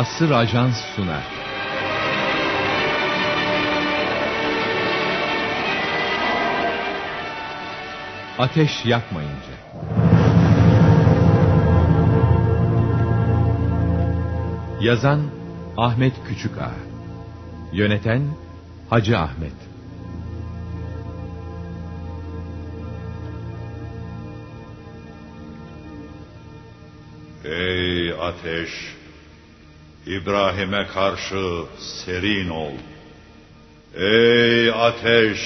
Asır Ajans sunar. Ateş yakmayınca. Yazan Ahmet Küçükağa Yöneten Hacı Ahmet Ey ateş! İbrahim'e karşı serin ol. Ey ateş!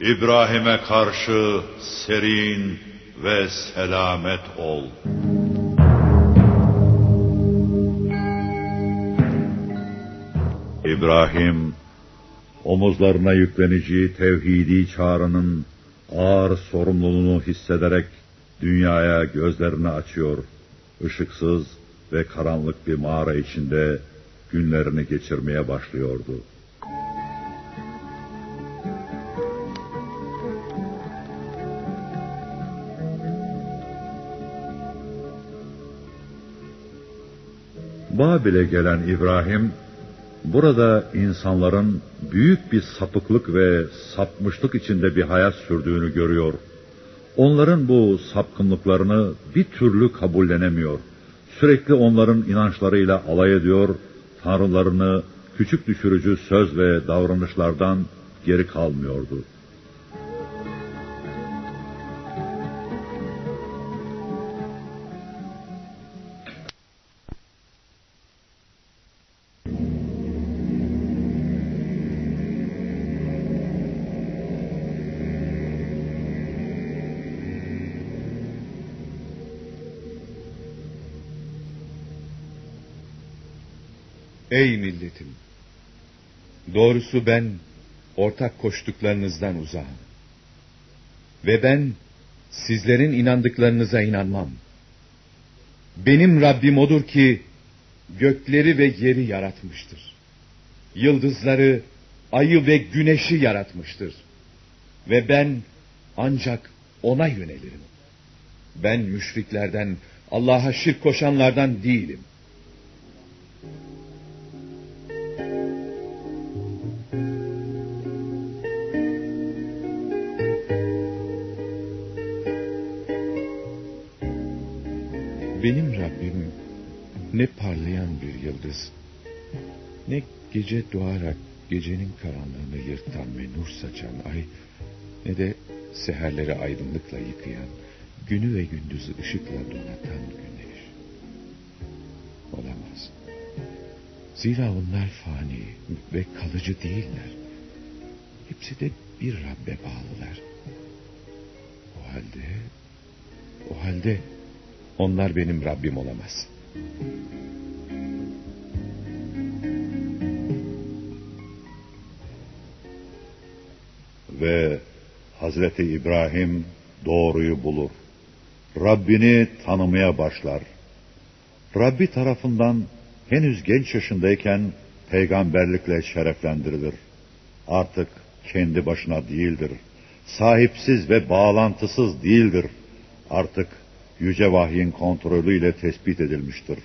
İbrahim'e karşı serin ve selamet ol. İbrahim, omuzlarına yükleneceği tevhidi çağrının ağır sorumluluğunu hissederek dünyaya gözlerini açıyor. Işıksız ve karanlık bir mağara içinde günlerini geçirmeye başlıyordu. Babil'e gelen İbrahim, burada insanların büyük bir sapıklık ve sapmışlık içinde bir hayat sürdüğünü görüyor. Onların bu sapkınlıklarını bir türlü kabullenemiyor. Sürekli onların inançlarıyla alay ediyor, tanrılarını küçük düşürücü söz ve davranışlardan geri kalmıyordu. Ey milletim! Doğrusu ben ortak koştuklarınızdan uzağım. Ve ben sizlerin inandıklarınıza inanmam. Benim Rabbim odur ki gökleri ve yeri yaratmıştır. Yıldızları, ayı ve güneşi yaratmıştır. Ve ben ancak ona yönelirim. Ben müşriklerden, Allah'a şirk koşanlardan değilim. Ne parlayan bir yıldız, ne gece doğarak gecenin karanlığını yırtan ve nur saçan ay, ne de seherleri aydınlıkla yıkayan, günü ve gündüzü ışıkla donatan güneş. Olamaz. Zira onlar fani ve kalıcı değiller. Hepsi de bir Rabbe bağlılar. O halde, o halde onlar benim Rabbim olamaz. Ve Hazreti İbrahim doğruyu bulur. Rabbini tanımaya başlar. Rabbi tarafından henüz genç yaşındayken peygamberlikle şereflendirilir. Artık kendi başına değildir. Sahipsiz ve bağlantısız değildir. Artık yüce vahyin kontrolüyle tespit edilmiştir.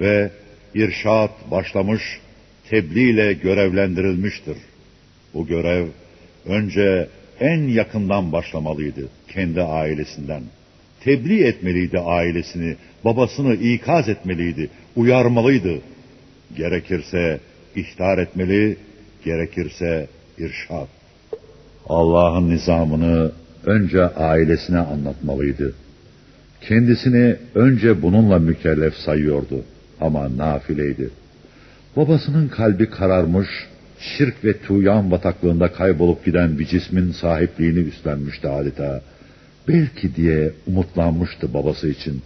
Ve irşat başlamış, tebliğ ile görevlendirilmiştir. Bu görev önce en yakından başlamalıydı, kendi ailesinden. Tebliğ etmeliydi ailesini, babasını ikaz etmeliydi, uyarmalıydı. Gerekirse ihtar etmeli, gerekirse irşat. Allah'ın nizamını önce ailesine anlatmalıydı. Kendisini önce bununla mükellef sayıyordu ama nafileydi. Babasının kalbi kararmış, şirk ve tuyan bataklığında kaybolup giden bir cismin sahipliğini üstlenmişti adeta. Belki diye umutlanmıştı babası için.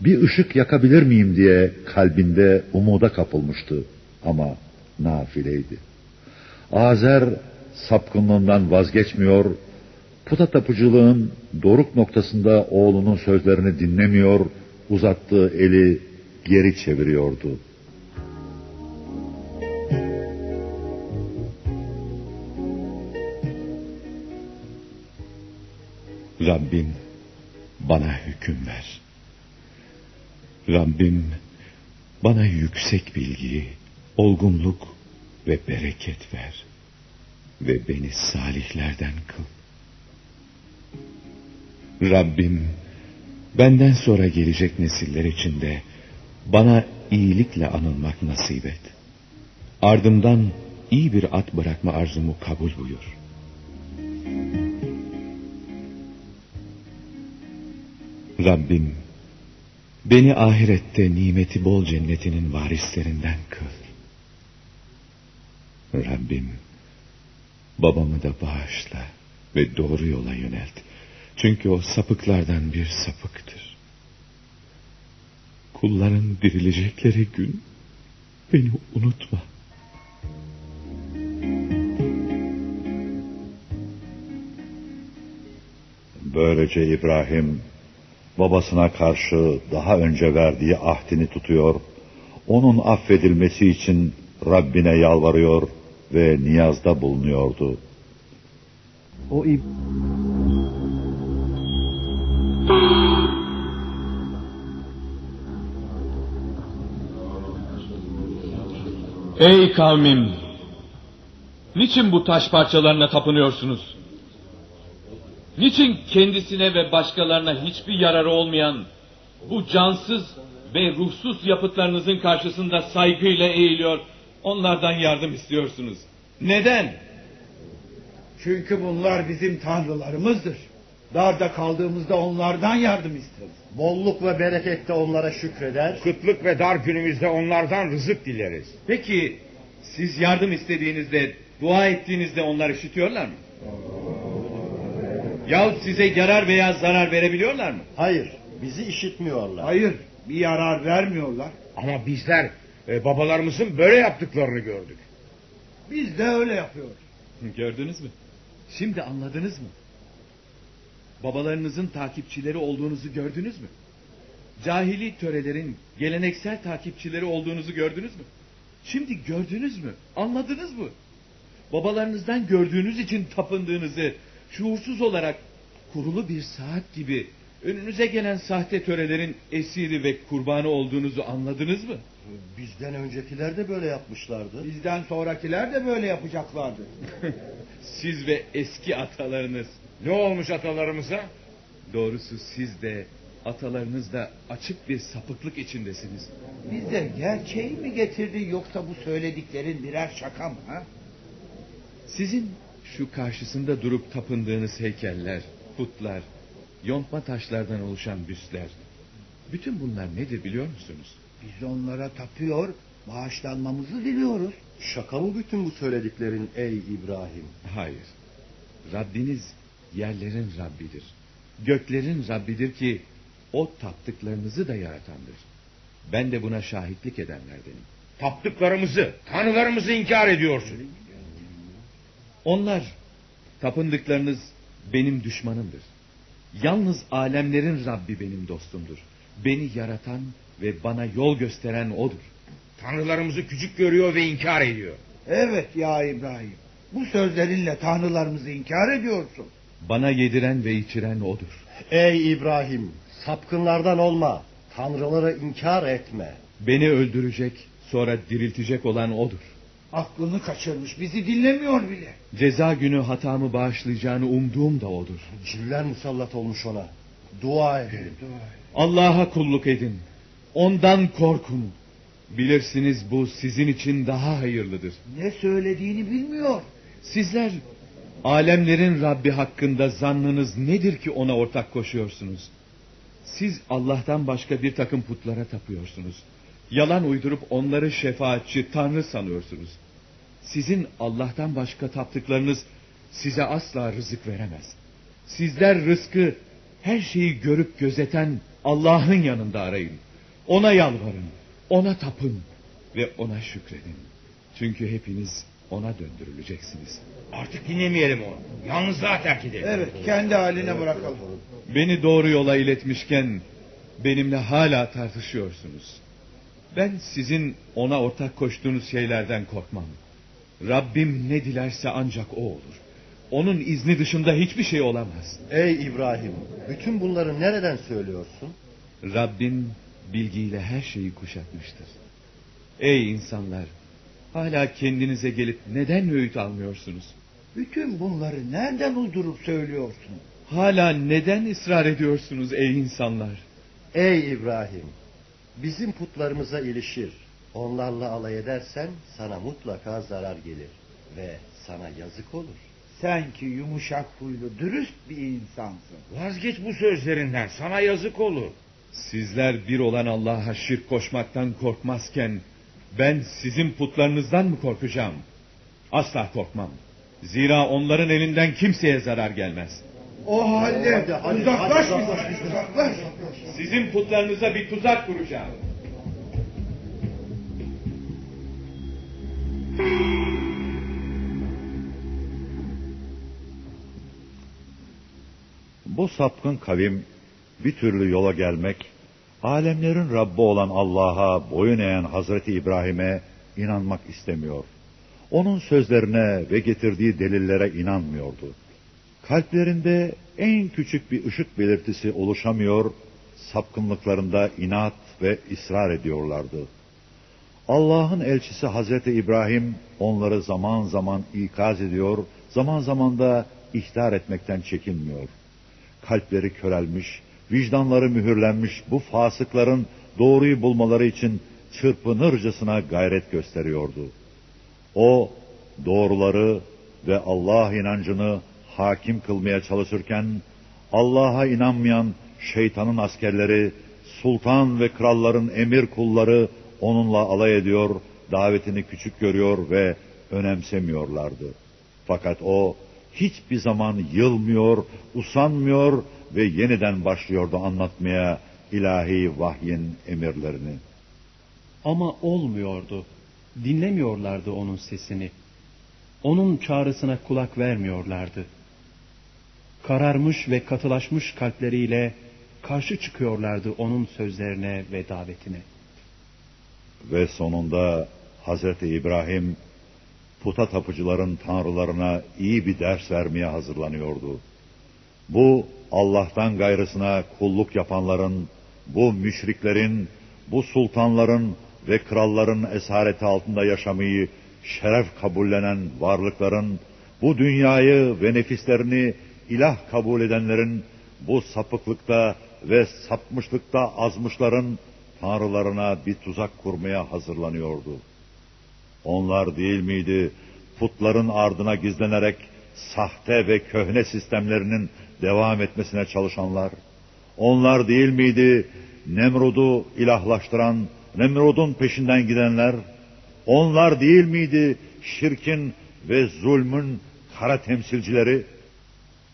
Bir ışık yakabilir miyim diye kalbinde umuda kapılmıştı ama nafileydi. Azer sapkınlığından vazgeçmiyor, puta tapıcılığın doruk noktasında oğlunun sözlerini dinlemiyor, uzattığı eli geri çeviriyordu. Rabbim bana hüküm ver. Rabbim Bana yüksek bilgi, olgunluk ve bereket ver. Ve beni salihlerden kıl. Rabbim, benden sonra gelecek nesiller içinde bana iyilikle anılmak nasip et. Ardımdan iyi bir at bırakma arzumu kabul buyur. Rabbim, beni ahirette nimeti bol cennetinin varislerinden kıl. Rabbim, babamı da bağışla ve doğru yola yönelt. Çünkü o sapıklardan bir sapıktır. Kulların dirilecekleri gün beni unutma. Böylece İbrahim babasına karşı daha önce verdiği ahdini tutuyor, onun affedilmesi için Rabbine yalvarıyor ve niyazda bulunuyordu. O ib Ey kavmim! Niçin bu taş parçalarına tapınıyorsunuz? Niçin kendisine ve başkalarına hiçbir yararı olmayan bu cansız ve ruhsuz yapıtlarınızın karşısında saygıyla eğiliyor, onlardan yardım istiyorsunuz? Neden? Çünkü bunlar bizim tanrılarımızdır. Darda kaldığımızda onlardan yardım isteriz. bolluk ve berekette onlara şükreder. Kıtlık ve dar günümüzde onlardan rızık dileriz. Peki siz yardım istediğinizde, dua ettiğinizde onlar işitiyorlar mı? Yahut size yarar veya zarar verebiliyorlar mı? Hayır, bizi işitmiyorlar. Hayır, bir yarar vermiyorlar. Ama bizler e, babalarımızın böyle yaptıklarını gördük. Biz de öyle yapıyoruz. Gördünüz mü? Şimdi anladınız mı? Babalarınızın takipçileri olduğunuzu gördünüz mü? Cahili törelerin geleneksel takipçileri olduğunuzu gördünüz mü? Şimdi gördünüz mü? Anladınız mı? Babalarınızdan gördüğünüz için tapındığınızı şuursuz olarak kurulu bir saat gibi önünüze gelen sahte törelerin esiri ve kurbanı olduğunuzu anladınız mı? Bizden öncekiler de böyle yapmışlardı. Bizden sonrakiler de böyle yapacaklardı. Siz ve eski atalarınız Ne olmuş atalarımıza? Doğrusu siz de atalarınız da açık bir sapıklık içindesiniz. Bize gerçeği mi getirdi yoksa bu söylediklerin birer şaka mı? Ha? Sizin şu karşısında durup tapındığınız heykeller, putlar, yontma taşlardan oluşan büstler. Bütün bunlar nedir biliyor musunuz? Biz onlara tapıyor, bağışlanmamızı diliyoruz. Şaka mı bütün bu söylediklerin ey İbrahim? Hayır. Rabbiniz yerlerin Rabbidir. Göklerin Rabbidir ki o taptıklarınızı da yaratandır. Ben de buna şahitlik edenlerdenim. Taptıklarımızı, tanrılarımızı inkar ediyorsun. Onlar, tapındıklarınız benim düşmanımdır. Yalnız alemlerin Rabbi benim dostumdur. Beni yaratan ve bana yol gösteren O'dur. Tanrılarımızı küçük görüyor ve inkar ediyor. Evet ya İbrahim. Bu sözlerinle tanrılarımızı inkar ediyorsun. Bana yediren ve içiren O'dur. Ey İbrahim, sapkınlardan olma. Tanrıları inkar etme. Beni öldürecek, sonra diriltecek olan O'dur. Aklını kaçırmış, bizi dinlemiyor bile. Ceza günü hatamı bağışlayacağını umduğum da O'dur. Ciller musallat olmuş ona. Dua edin. Allah'a kulluk edin. Ondan korkun. Bilirsiniz bu sizin için daha hayırlıdır. Ne söylediğini bilmiyor. Sizler alemlerin Rabbi hakkında zannınız nedir ki ona ortak koşuyorsunuz? Siz Allah'tan başka bir takım putlara tapıyorsunuz. Yalan uydurup onları şefaatçi, tanrı sanıyorsunuz. Sizin Allah'tan başka taptıklarınız size asla rızık veremez. Sizler rızkı her şeyi görüp gözeten Allah'ın yanında arayın. Ona yalvarın, ona tapın ve ona şükredin. Çünkü hepiniz ona döndürüleceksiniz. Artık dinlemeyelim onu. Yalnızlığa terk edelim. Evet, kendi haline bırakalım. Beni doğru yola iletmişken benimle hala tartışıyorsunuz. Ben sizin ona ortak koştuğunuz şeylerden korkmam. Rabbim ne dilerse ancak o olur. Onun izni dışında hiçbir şey olamaz. Ey İbrahim, bütün bunları nereden söylüyorsun? Rabbin bilgiyle her şeyi kuşatmıştır. Ey insanlar! Hala kendinize gelip neden öğüt almıyorsunuz? Bütün bunları nereden uydurup söylüyorsun? Hala neden ısrar ediyorsunuz ey insanlar? Ey İbrahim! Bizim putlarımıza ilişir. Onlarla alay edersen sana mutlaka zarar gelir. Ve sana yazık olur. Sen ki yumuşak huylu, dürüst bir insansın. Vazgeç bu sözlerinden sana yazık olur. Sizler bir olan Allah'a şirk koşmaktan korkmazken ben sizin putlarınızdan mı korkacağım? Asla korkmam. Zira onların elinden kimseye zarar gelmez. O halde Hadi, hadi, uzaklaş hadi, bizden, uzaklaş uzaklaş. Sizin putlarınıza bir tuzak kuracağım. Bu sapkın kavim bir türlü yola gelmek, alemlerin Rabbi olan Allah'a boyun eğen Hazreti İbrahim'e inanmak istemiyor. Onun sözlerine ve getirdiği delillere inanmıyordu. Kalplerinde en küçük bir ışık belirtisi oluşamıyor, sapkınlıklarında inat ve ısrar ediyorlardı. Allah'ın elçisi Hazreti İbrahim onları zaman zaman ikaz ediyor, zaman zaman da ihtar etmekten çekinmiyor. Kalpleri körelmiş, vicdanları mühürlenmiş bu fasıkların doğruyu bulmaları için çırpınırcasına gayret gösteriyordu. O doğruları ve Allah inancını hakim kılmaya çalışırken Allah'a inanmayan şeytanın askerleri, sultan ve kralların emir kulları onunla alay ediyor, davetini küçük görüyor ve önemsemiyorlardı. Fakat o hiçbir zaman yılmıyor, usanmıyor ve yeniden başlıyordu anlatmaya ilahi vahyin emirlerini. Ama olmuyordu. Dinlemiyorlardı onun sesini. Onun çağrısına kulak vermiyorlardı. Kararmış ve katılaşmış kalpleriyle karşı çıkıyorlardı onun sözlerine ve davetine. Ve sonunda Hazreti İbrahim puta tapıcıların tanrılarına iyi bir ders vermeye hazırlanıyordu. Bu Allah'tan gayrısına kulluk yapanların, bu müşriklerin, bu sultanların ve kralların esareti altında yaşamayı şeref kabullenen varlıkların, bu dünyayı ve nefislerini ilah kabul edenlerin, bu sapıklıkta ve sapmışlıkta azmışların tanrılarına bir tuzak kurmaya hazırlanıyordu. Onlar değil miydi putların ardına gizlenerek sahte ve köhne sistemlerinin devam etmesine çalışanlar? Onlar değil miydi Nemrud'u ilahlaştıran, Nemrud'un peşinden gidenler? Onlar değil miydi şirkin ve zulmün kara temsilcileri?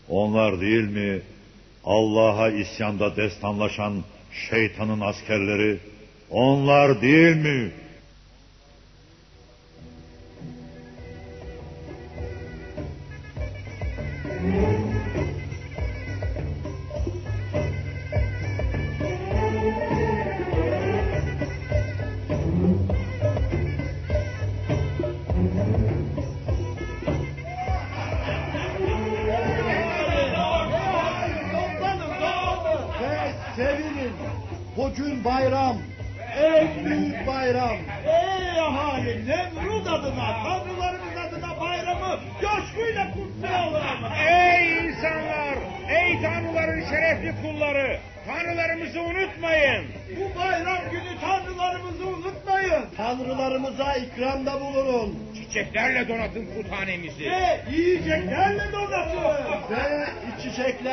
Onlar değil mi Allah'a isyanda destanlaşan şeytanın askerleri? Onlar değil mi?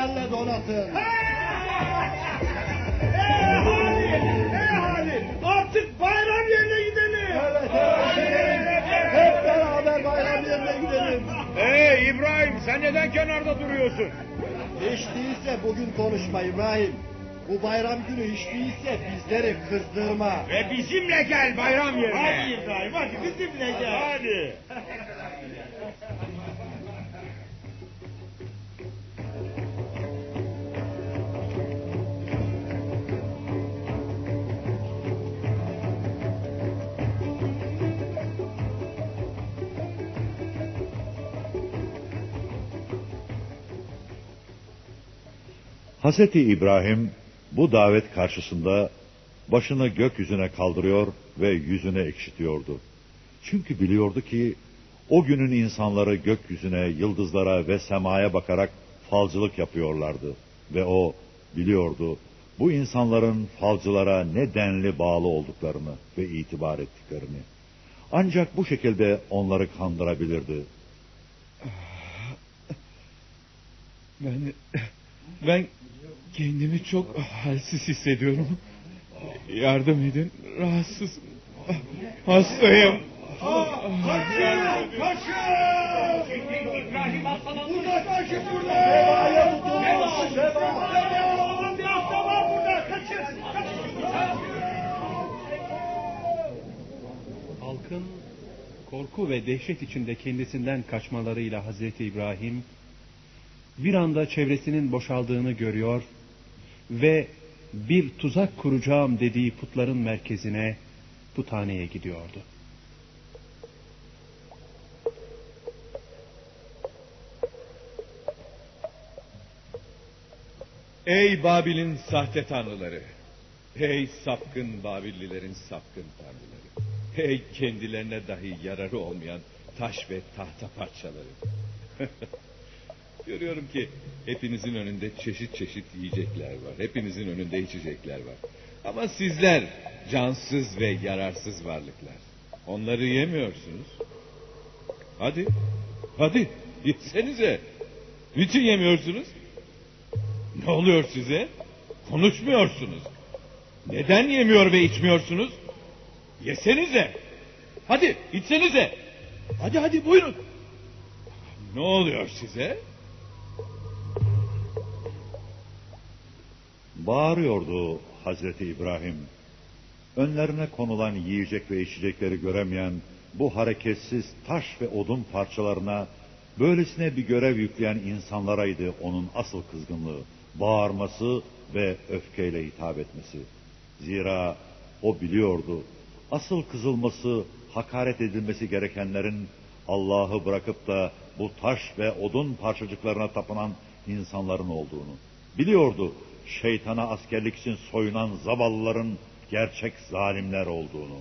İçeceklerle donatın. Ey ahali artık bayram yerine gidelim. Evet, evet. Hep beraber bayram yerine gidelim. Ey İbrahim sen neden kenarda duruyorsun? Hiç değilse bugün konuşma İbrahim. Bu bayram günü hiç değilse bizleri kızdırma. Ve bizimle gel bayram yerine. Hadi İbrahim hadi bizimle gel. Hadi. Hazreti İbrahim bu davet karşısında başını gökyüzüne kaldırıyor ve yüzüne ekşitiyordu. Çünkü biliyordu ki o günün insanları gökyüzüne, yıldızlara ve semaya bakarak falcılık yapıyorlardı. Ve o biliyordu bu insanların falcılara ne denli bağlı olduklarını ve itibar ettiklerini. Ancak bu şekilde onları kandırabilirdi. Ben ben kendimi çok halsiz hissediyorum. Yardım edin. Rahatsız. Hastayım. Koşun! Koşun! Uzaklaşın buradan! Oğlum bir hasta var burada! Kaçın! Halkın korku ve dehşet içinde kendisinden kaçmalarıyla Hazreti İbrahim bir anda çevresinin boşaldığını görüyor ve bir tuzak kuracağım dediği putların merkezine puthaneye gidiyordu. Ey Babil'in sahte tanrıları. Ey sapkın Babillilerin sapkın tanrıları. Ey kendilerine dahi yararı olmayan taş ve tahta parçaları. Görüyorum ki hepinizin önünde çeşit çeşit yiyecekler var. Hepinizin önünde içecekler var. Ama sizler cansız ve yararsız varlıklar. Onları yemiyorsunuz. Hadi, hadi yesenize. Niçin yemiyorsunuz? Ne oluyor size? Konuşmuyorsunuz. Neden yemiyor ve içmiyorsunuz? Yesenize. Hadi içsenize. Hadi hadi buyurun. Ne oluyor size? Bağırıyordu Hazreti İbrahim. Önlerine konulan yiyecek ve içecekleri göremeyen bu hareketsiz taş ve odun parçalarına böylesine bir görev yükleyen insanlaraydı onun asıl kızgınlığı, bağırması ve öfkeyle hitap etmesi. Zira o biliyordu, asıl kızılması, hakaret edilmesi gerekenlerin Allah'ı bırakıp da bu taş ve odun parçacıklarına tapınan insanların olduğunu. Biliyordu şeytana askerlik için soyunan zavallıların gerçek zalimler olduğunu.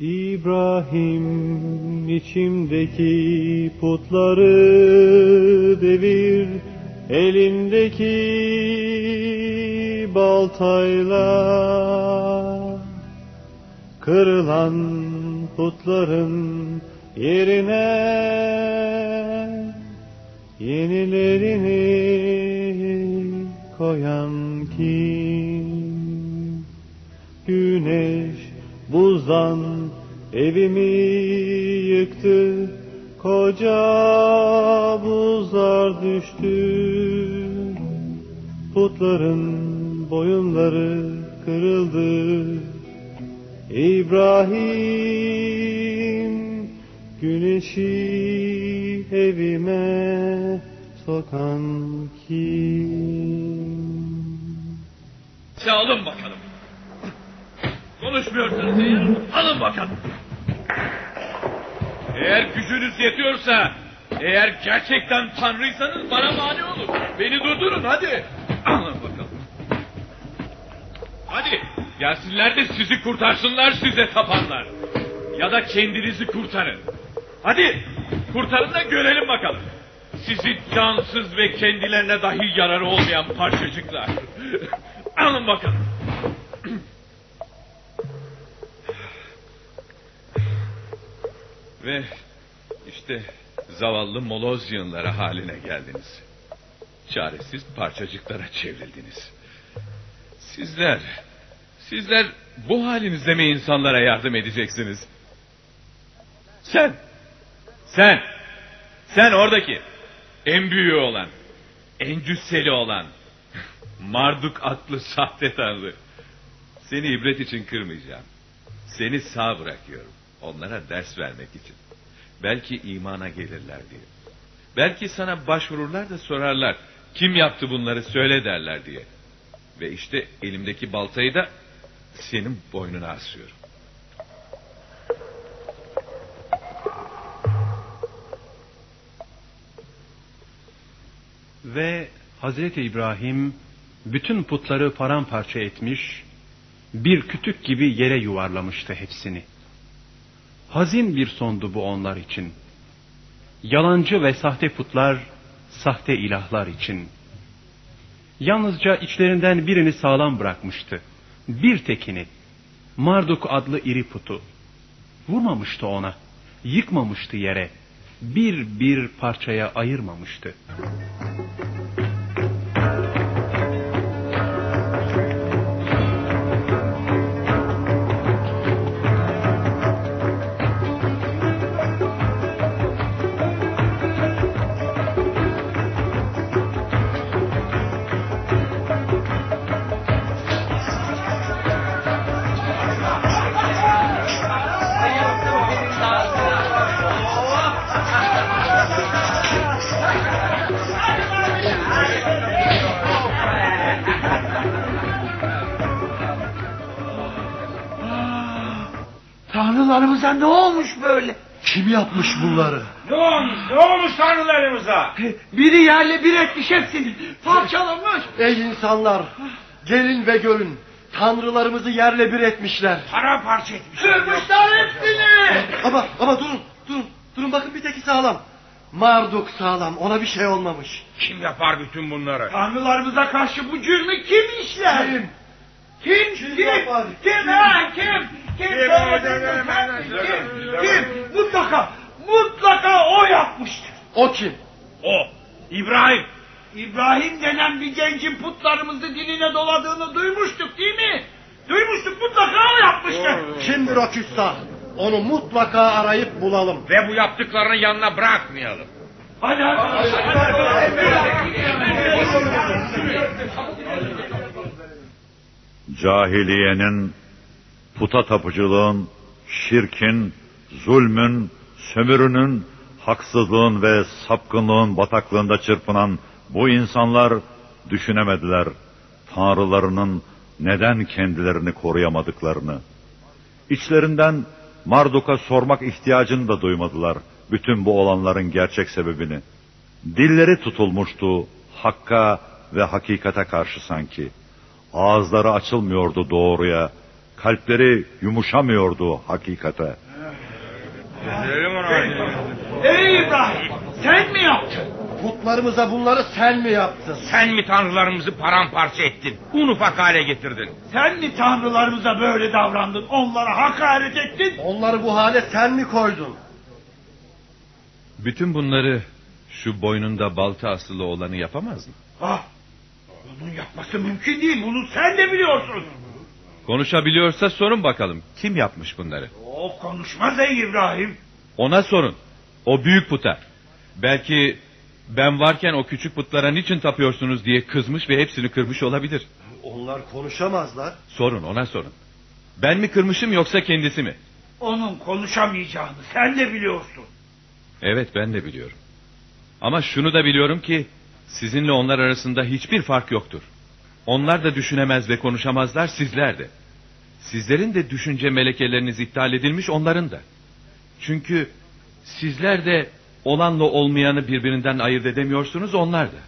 İbrahim içimdeki putları devir elindeki baltayla kırılan putların yerine yenilerini koyan kim? Güneş buzdan evimi yıktı, koca buzlar düştü. Putların boyunları kırıldı. İbrahim güneşi evime sokan kim? Alın bakalım. Konuşmuyorsunuz ya. Alın bakalım. Eğer gücünüz yetiyorsa, eğer gerçekten tanrıysanız bana mani olun. Beni durdurun hadi. Alın bakalım. Hadi gelsinler de sizi kurtarsınlar size tapanlar. Ya da kendinizi kurtarın. Hadi kurtarın da görelim bakalım. Sizi cansız ve kendilerine dahi yararı olmayan parçacıklar. Alın bakalım. Ve işte zavallı Molozyanlara haline geldiniz. Çaresiz parçacıklara çevrildiniz. Sizler, sizler bu halinizde mi insanlara yardım edeceksiniz? Sen, sen, sen oradaki en büyüğü olan, en cüsseli olan, Marduk adlı sahte tanrı. Seni ibret için kırmayacağım. Seni sağ bırakıyorum. Onlara ders vermek için. Belki imana gelirler diye. Belki sana başvururlar da sorarlar. Kim yaptı bunları söyle derler diye. Ve işte elimdeki baltayı da senin boynuna asıyorum. Ve Hazreti İbrahim bütün putları paramparça etmiş bir kütük gibi yere yuvarlamıştı hepsini. Hazin bir sondu bu onlar için. Yalancı ve sahte putlar, sahte ilahlar için. Yalnızca içlerinden birini sağlam bırakmıştı. Bir tekini. Marduk adlı iri putu. Vurmamıştı ona. Yıkmamıştı yere. Bir bir parçaya ayırmamıştı. Tanrılarımıza ne olmuş böyle? Kim yapmış bunları? Ne olmuş? Ne olmuş tanrılarımıza? Biri yerle bir etmiş hepsini. Parçalamış. Ey insanlar! Gelin ve görün. Tanrılarımızı yerle bir etmişler. Paramparça etmiş. Kırmışlar hepsini. Ama ama durun durun. Durun bakın bir teki sağlam. Marduk sağlam ona bir şey olmamış. Kim yapar bütün bunları? Tanrılarımıza karşı bu cürmü kim işler? Kim? Kim? Kim Kim? Ha, kim? Kim? Kim? Kim? Mutlaka, mutlaka o yapmıştır. O kim? O. İbrahim. İbrahim denen bir gencin putlarımızı diline doladığını duymuştuk değil mi? Duymuştuk mutlaka o yapmıştır. Kimdir o küstah? Onu mutlaka arayıp bulalım. Ve bu yaptıklarını yanına bırakmayalım. Hadi hadi. Cahiliyenin, puta tapıcılığın, şirkin, zulmün, sömürünün, haksızlığın ve sapkınlığın bataklığında çırpınan bu insanlar düşünemediler tanrılarının neden kendilerini koruyamadıklarını. İçlerinden Marduk'a sormak ihtiyacını da duymadılar bütün bu olanların gerçek sebebini. Dilleri tutulmuştu hakka ve hakikate karşı sanki. Ağızları açılmıyordu doğruya, kalpleri yumuşamıyordu hakikate. Ey İbrahim sen mi yaptın? Putlarımıza bunları sen mi yaptın? Sen mi tanrılarımızı paramparça ettin? Un ufak hale getirdin. Sen mi tanrılarımıza böyle davrandın? Onlara hakaret ettin? Onları bu hale sen mi koydun? Bütün bunları şu boynunda balta asılı olanı yapamaz mı? Ah, bunun yapması mümkün değil. Bunu sen de biliyorsun. Konuşabiliyorsa sorun bakalım. Kim yapmış bunları? O konuşmaz ey İbrahim. Ona sorun. O büyük puta. Belki ben varken o küçük putlara niçin tapıyorsunuz diye kızmış ve hepsini kırmış olabilir. Onlar konuşamazlar. Sorun ona sorun. Ben mi kırmışım yoksa kendisi mi? Onun konuşamayacağını sen de biliyorsun. Evet ben de biliyorum. Ama şunu da biliyorum ki sizinle onlar arasında hiçbir fark yoktur. Onlar da düşünemez ve konuşamazlar sizler de. Sizlerin de düşünce melekeleriniz iptal edilmiş onların da. Çünkü sizler de olanla olmayanı birbirinden ayırt edemiyorsunuz onlar da.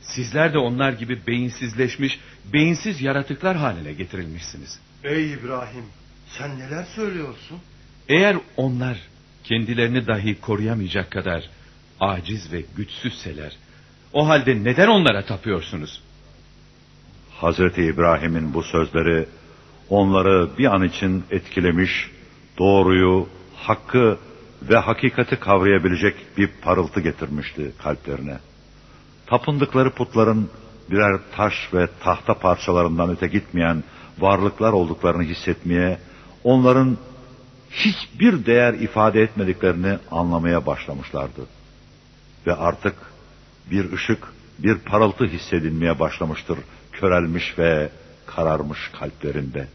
Sizler de onlar gibi beyinsizleşmiş, beyinsiz yaratıklar haline getirilmişsiniz. Ey İbrahim sen neler söylüyorsun? Eğer onlar kendilerini dahi koruyamayacak kadar aciz ve güçsüzseler, o halde neden onlara tapıyorsunuz? Hazreti İbrahim'in bu sözleri onları bir an için etkilemiş, doğruyu, hakkı ve hakikati kavrayabilecek bir parıltı getirmişti kalplerine. Tapındıkları putların birer taş ve tahta parçalarından öte gitmeyen varlıklar olduklarını hissetmeye, onların hiçbir değer ifade etmediklerini anlamaya başlamışlardı. Ve artık bir ışık, bir parıltı hissedilmeye başlamıştır körelmiş ve kararmış kalplerinde.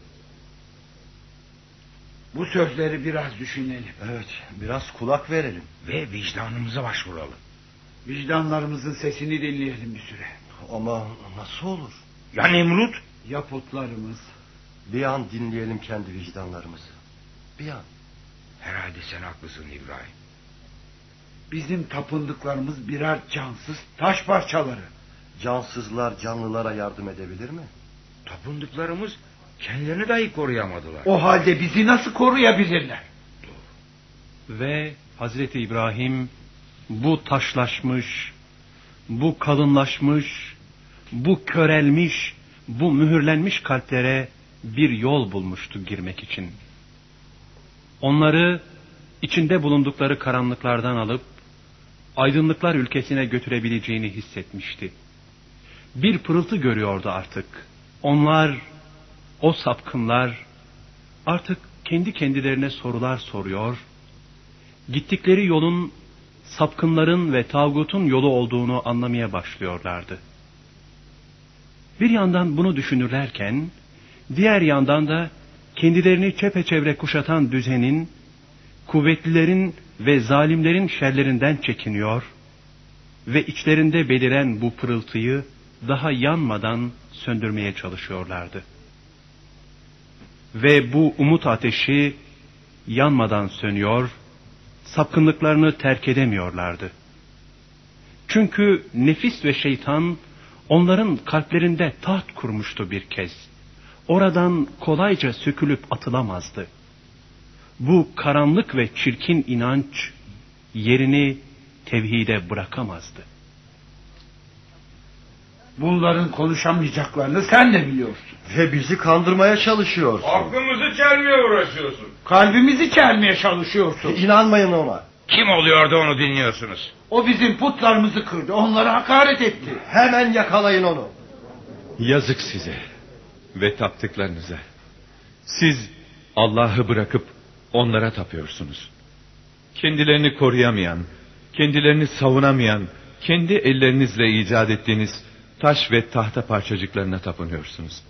Bu sözleri biraz düşünelim. Evet biraz kulak verelim. Ve vicdanımıza başvuralım. Vicdanlarımızın sesini dinleyelim bir süre. Ama nasıl olur? Ya Nemrut? Ya putlarımız? Bir an dinleyelim kendi vicdanlarımızı. Bir an. Herhalde sen haklısın İbrahim. Bizim tapındıklarımız birer cansız taş parçaları. Cansızlar canlılara yardım edebilir mi? Tapındıklarımız Kendilerini dahi koruyamadılar. O halde bizi nasıl koruyabilirler? Ve Hazreti İbrahim bu taşlaşmış, bu kalınlaşmış, bu körelmiş, bu mühürlenmiş kalplere bir yol bulmuştu girmek için. Onları içinde bulundukları karanlıklardan alıp aydınlıklar ülkesine götürebileceğini hissetmişti. Bir pırıltı görüyordu artık. Onlar, o sapkınlar artık kendi kendilerine sorular soruyor, gittikleri yolun sapkınların ve tağutun yolu olduğunu anlamaya başlıyorlardı. Bir yandan bunu düşünürlerken, diğer yandan da kendilerini çepeçevre kuşatan düzenin, kuvvetlilerin ve zalimlerin şerlerinden çekiniyor ve içlerinde beliren bu pırıltıyı daha yanmadan söndürmeye çalışıyorlardı. Ve bu umut ateşi yanmadan sönüyor, sapkınlıklarını terk edemiyorlardı. Çünkü nefis ve şeytan onların kalplerinde taht kurmuştu bir kez. Oradan kolayca sökülüp atılamazdı. Bu karanlık ve çirkin inanç yerini tevhide bırakamazdı. Bunların konuşamayacaklarını sen de biliyorsun. Ve bizi kandırmaya çalışıyorsun. Aklımızı çelmeye uğraşıyorsun. Kalbimizi çelmeye çalışıyorsun. İnanmayın ona. Kim oluyor da onu dinliyorsunuz? O bizim putlarımızı kırdı. Onlara hakaret etti. Hemen yakalayın onu. Yazık size ve taptıklarınıza. Siz Allah'ı bırakıp onlara tapıyorsunuz. Kendilerini koruyamayan, kendilerini savunamayan, kendi ellerinizle icat ettiğiniz taş ve tahta parçacıklarına tapınıyorsunuz.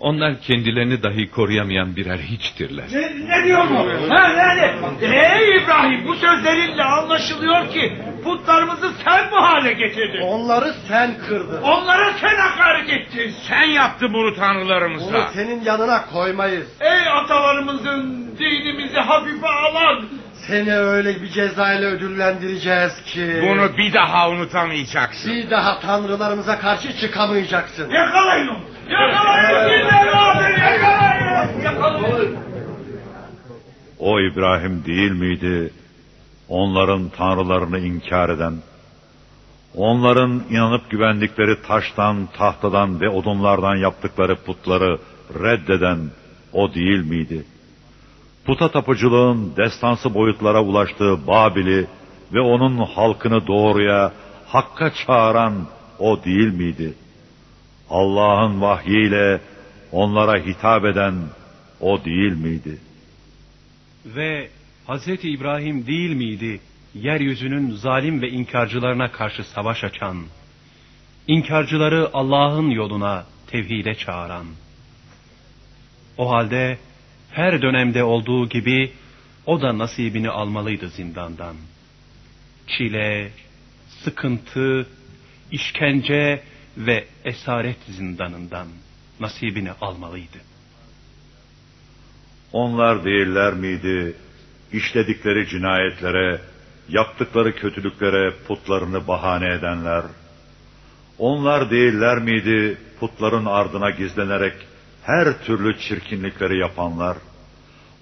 Onlar kendilerini dahi koruyamayan birer hiçtirler. Ne, ne diyor bu? Ha, yani, ey İbrahim bu sözlerinle anlaşılıyor ki putlarımızı sen bu hale getirdin. Onları sen kırdın. Onlara sen hakaret ettin. Sen yaptın bunu Onu tanrılarımızla. senin yanına koymayız. Ey atalarımızın dinimizi hafife alan. Seni öyle bir cezayla ödüllendireceğiz ki... Bunu bir daha unutamayacaksın. Bir daha tanrılarımıza karşı çıkamayacaksın. Yakalayın onu. Yakalayın. Abi. Yakalayın. Yakalayın. O İbrahim değil miydi? Onların tanrılarını inkar eden, onların inanıp güvendikleri taştan, tahtadan ve odunlardan yaptıkları putları reddeden o değil miydi? Puta tapıcılığın destansı boyutlara ulaştığı Babil'i ve onun halkını doğruya, hakka çağıran o değil miydi? Allah'ın vahyiyle onlara hitap eden o değil miydi?'' Ve Hazreti İbrahim değil miydi yeryüzünün zalim ve inkarcılarına karşı savaş açan, inkarcıları Allah'ın yoluna, tevhide çağıran? O halde her dönemde olduğu gibi o da nasibini almalıydı zindandan. Çile, sıkıntı, işkence ve esaret zindanından nasibini almalıydı. Onlar değiller miydi işledikleri cinayetlere, yaptıkları kötülüklere putlarını bahane edenler? Onlar değiller miydi putların ardına gizlenerek her türlü çirkinlikleri yapanlar?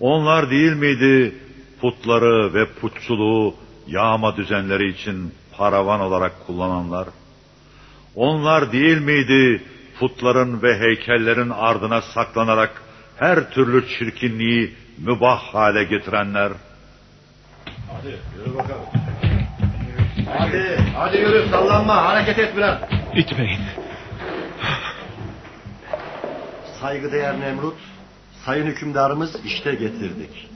Onlar değil miydi putları ve putçuluğu yağma düzenleri için paravan olarak kullananlar? Onlar değil miydi putların ve heykellerin ardına saklanarak her türlü çirkinliği mübah hale getirenler. Hadi yürü bakalım. Hadi, hadi yürü sallanma hareket et biraz. İtmeyin. Saygıdeğer Nemrut, sayın hükümdarımız işte getirdik.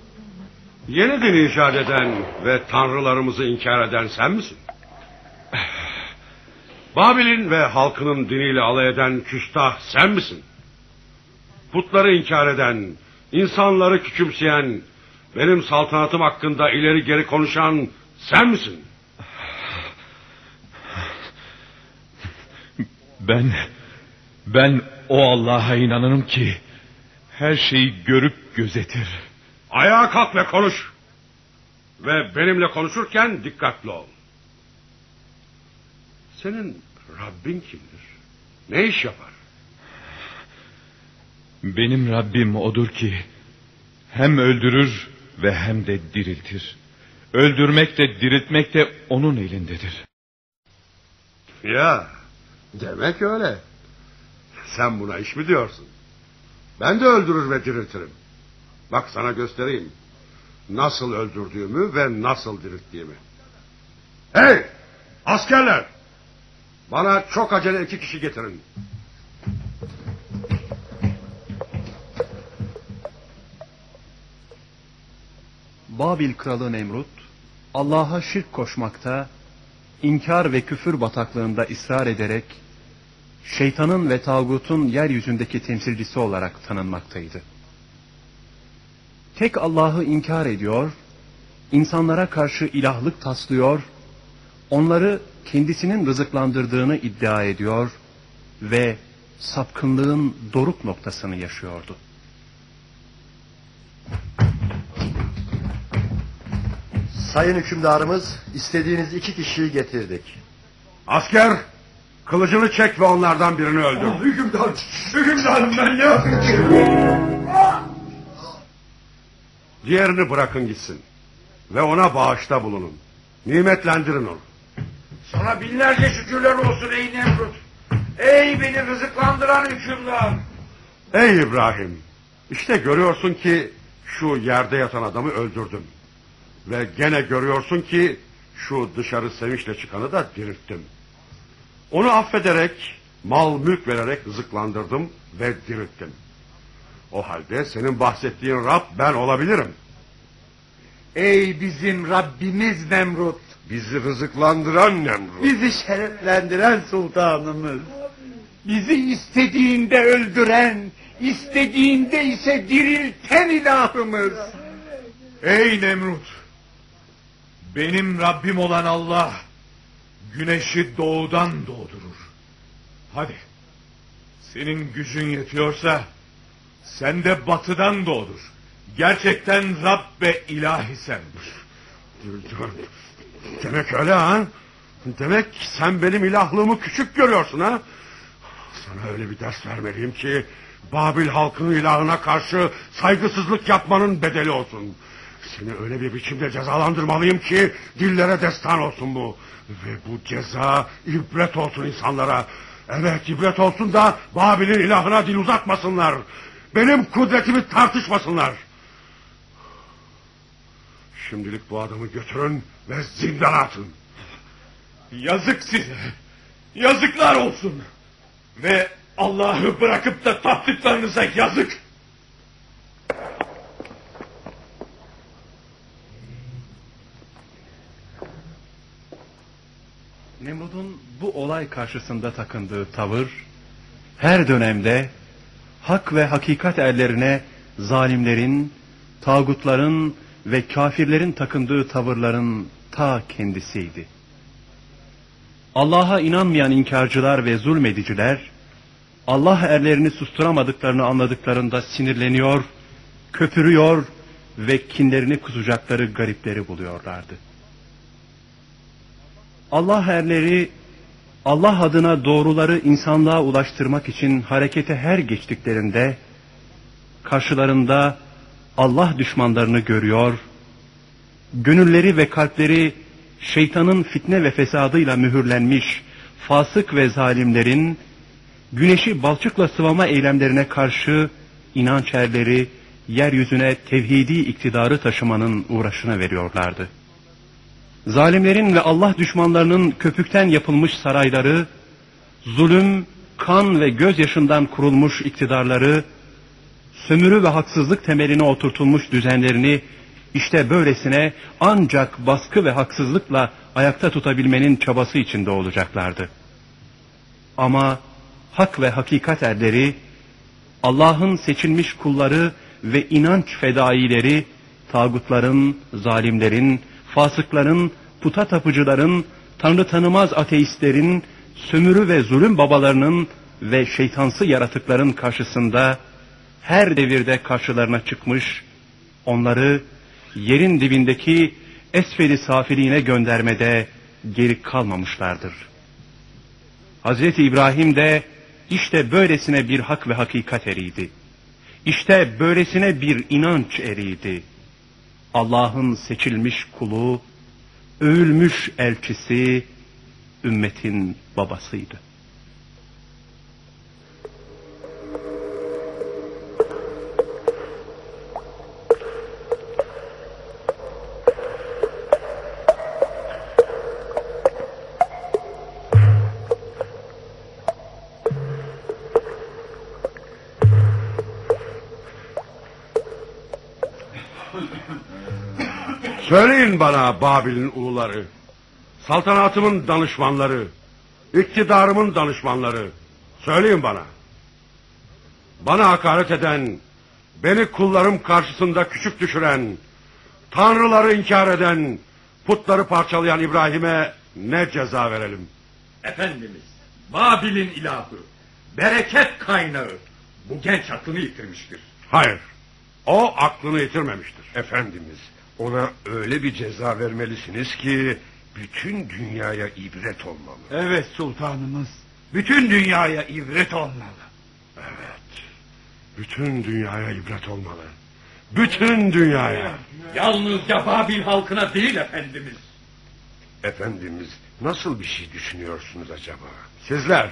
Yeni din icat eden ve tanrılarımızı inkar eden sen misin? Babil'in ve halkının diniyle alay eden küstah sen misin? Putları inkar eden, insanları küçümseyen, benim saltanatım hakkında ileri geri konuşan sen misin? Ben, ben o Allah'a inanırım ki her şeyi görüp gözetir. Ayağa kalk ve konuş. Ve benimle konuşurken dikkatli ol. Senin Rabbin kimdir? Ne iş yapar? Benim Rabbim odur ki hem öldürür ve hem de diriltir. Öldürmek de diriltmek de onun elindedir. Ya demek öyle. Sen buna iş mi diyorsun? Ben de öldürür ve diriltirim. Bak sana göstereyim. Nasıl öldürdüğümü ve nasıl dirilttiğimi. Hey! Askerler! Bana çok acele iki kişi getirin. Babil kralı Nemrut, Allah'a şirk koşmakta, inkar ve küfür bataklığında ısrar ederek, şeytanın ve tağutun yeryüzündeki temsilcisi olarak tanınmaktaydı. Tek Allah'ı inkar ediyor, insanlara karşı ilahlık taslıyor, onları kendisinin rızıklandırdığını iddia ediyor ve sapkınlığın doruk noktasını yaşıyordu. Sayın hükümdarımız istediğiniz iki kişiyi getirdik. Asker! Kılıcını çek ve onlardan birini öldür. Hükümdar, hükümdarım ben ne yapayım? Diğerini bırakın gitsin. Ve ona bağışta bulunun. Nimetlendirin onu. Sana binlerce şükürler olsun ey Nemrut. Ey beni rızıklandıran hükümdar. Ey İbrahim! İşte görüyorsun ki şu yerde yatan adamı öldürdüm. Ve gene görüyorsun ki şu dışarı sevinçle çıkanı da dirilttim. Onu affederek, mal mülk vererek rızıklandırdım ve dirilttim. O halde senin bahsettiğin Rab ben olabilirim. Ey bizim Rabbimiz Nemrut. Bizi rızıklandıran Nemrut. Bizi şereflendiren sultanımız. Bizi istediğinde öldüren, istediğinde ise dirilten ilahımız. Ey Nemrut! Benim Rabbim olan Allah güneşi doğudan doğdurur. Hadi senin gücün yetiyorsa sen de batıdan doğdur. Gerçekten Rab ve ilahi sendir. Demek öyle ha? Demek sen benim ilahlığımı küçük görüyorsun ha? Sana öyle bir ders vermeliyim ki... ...Babil halkının ilahına karşı saygısızlık yapmanın bedeli olsun. Seni öyle bir biçimde cezalandırmalıyım ki... ...dillere destan olsun bu. Ve bu ceza ibret olsun insanlara. Evet ibret olsun da Babil'in ilahına dil uzatmasınlar. Benim kudretimi tartışmasınlar. Şimdilik bu adamı götürün ve zindana atın. Yazık size. Yazıklar olsun. Ve Allah'ı bırakıp da taptıklarınıza yazık. Nemrud'un bu olay karşısında takındığı tavır, her dönemde hak ve hakikat erlerine zalimlerin, tağutların ve kafirlerin takındığı tavırların ta kendisiydi. Allah'a inanmayan inkarcılar ve zulmediciler, Allah erlerini susturamadıklarını anladıklarında sinirleniyor, köpürüyor ve kinlerini kusacakları garipleri buluyorlardı. Allah erleri Allah adına doğruları insanlığa ulaştırmak için harekete her geçtiklerinde karşılarında Allah düşmanlarını görüyor, gönülleri ve kalpleri şeytanın fitne ve fesadıyla mühürlenmiş fasık ve zalimlerin güneşi balçıkla sıvama eylemlerine karşı inanç erleri yeryüzüne tevhidi iktidarı taşımanın uğraşına veriyorlardı. Zalimlerin ve Allah düşmanlarının köpükten yapılmış sarayları, zulüm, kan ve gözyaşından kurulmuş iktidarları, sömürü ve haksızlık temeline oturtulmuş düzenlerini işte böylesine ancak baskı ve haksızlıkla ayakta tutabilmenin çabası içinde olacaklardı. Ama hak ve hakikat erleri, Allah'ın seçilmiş kulları ve inanç fedaileri, tağutların, zalimlerin, fasıkların, puta tapıcıların, tanrı tanımaz ateistlerin, sömürü ve zulüm babalarının ve şeytansı yaratıkların karşısında her devirde karşılarına çıkmış, onları yerin dibindeki esfeli safiliğine göndermede geri kalmamışlardır. Hazreti İbrahim de işte böylesine bir hak ve hakikat eriydi. İşte böylesine bir inanç eriydi. Allah'ın seçilmiş kulu, övülmüş elçisi, ümmetin babasıydı. Söyleyin bana Babil'in uluları, saltanatımın danışmanları, iktidarımın danışmanları. Söyleyin bana. Bana hakaret eden, beni kullarım karşısında küçük düşüren, tanrıları inkar eden, putları parçalayan İbrahim'e ne ceza verelim? Efendimiz, Babil'in ilahı, bereket kaynağı bu genç aklını yitirmiştir. Hayır, o aklını yitirmemiştir. Efendimiz, ona öyle bir ceza vermelisiniz ki bütün dünyaya ibret olmalı. Evet sultanımız, bütün dünyaya ibret olmalı. Evet, bütün dünyaya ibret olmalı. Bütün dünyaya. Yalnızca Babil halkına değil efendimiz. Efendimiz, nasıl bir şey düşünüyorsunuz acaba? Sizler,